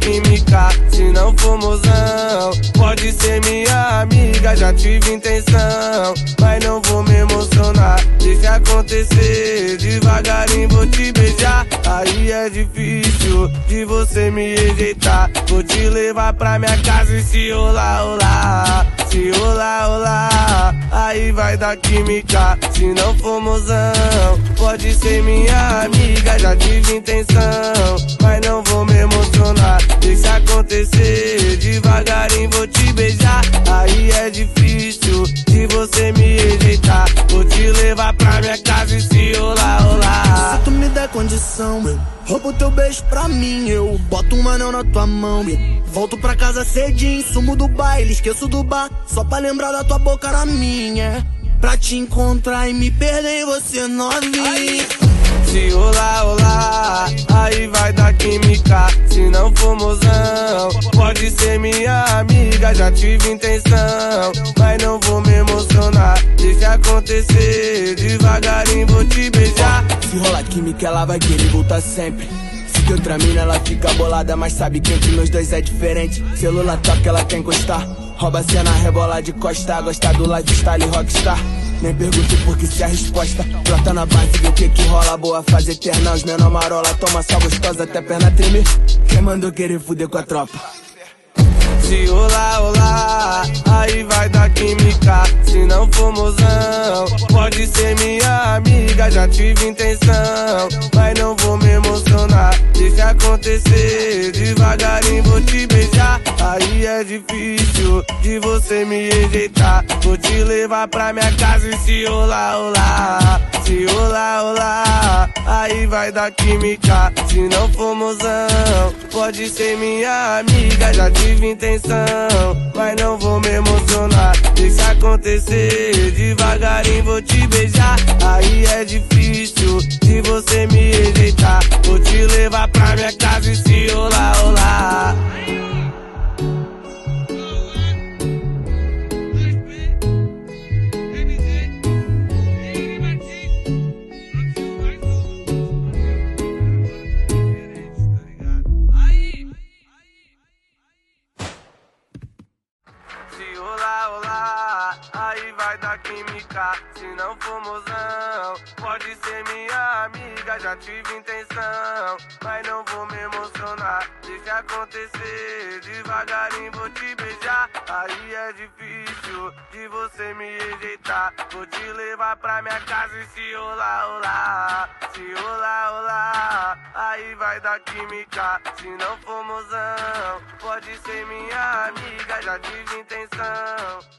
química, se não for mozão. Pode ser minha amiga, já tive intenção. Mas não vou me emocionar, deixa acontecer. Devagarinho vou te beijar. Aí é difícil de você me rejeitar. Vou te levar pra minha casa e se olá, olá. Se olá, olá. Aí vai dar química, se não for mozão. Pode ser minha amiga, já tive intenção. Mas não vou me emocionar, deixa acontecer. Devagarinho vou te beijar. Aí é difícil de você me rejeitar. Vou te levar pra minha casa e se olá, olá. Se tu me der condição, roubo teu beijo pra mim. Eu boto um anel na tua mão. e volto pra casa cedinho, sumo do baile, esqueço do bar. Só pra lembrar da tua boca na minha. Pra te encontrar e me perder em você novinha. Se olá, olá, aí vai dar química. Se não for mozão, pode ser minha amiga, já tive intenção. Mas não vou me emocionar, deixa acontecer. Devagarinho vou te beijar. Se rolar química, ela vai querer voltar sempre. Se que outra mina, ela fica bolada, mas sabe que entre nós dois é diferente. Celular toca, ela quer encostar. Rouba cena, rebola de costa. Gosta do lifestyle rockstar. Nem pergunte por que se a resposta Brota na base, vê o que que rola Boa fase eterna, os menor marola Toma só gostosa até perna tremer Quem mandou querer fuder com a tropa? Se olá, olá, aí vai dar química. Se não for mozão, pode ser minha amiga, já tive intenção. Mas não vou me emocionar, deixa acontecer. Devagarinho vou te. Aí é difícil de você me rejeitar. Vou te levar pra minha casa e se olá, olá. Se olá, olá, aí vai dar química. Se não for mozão, pode ser minha amiga, já tive intenção. Mas não vou me emocionar, deixa acontecer. Devagarinho vou te beijar. Aí é difícil de você me rejeitar. Vou te levar pra minha casa e se olá. Se olá, olá, aí vai dar química. Se não for mozão, pode ser minha já tive intenção. Mas não vou me emocionar, deixa acontecer. Devagarinho vou te beijar. Aí é difícil de você me rejeitar. Vou te levar pra minha casa e se olá, olá. Se olá, olá, aí vai dar química. Se não for mozão, pode ser minha amiga, já tive intenção.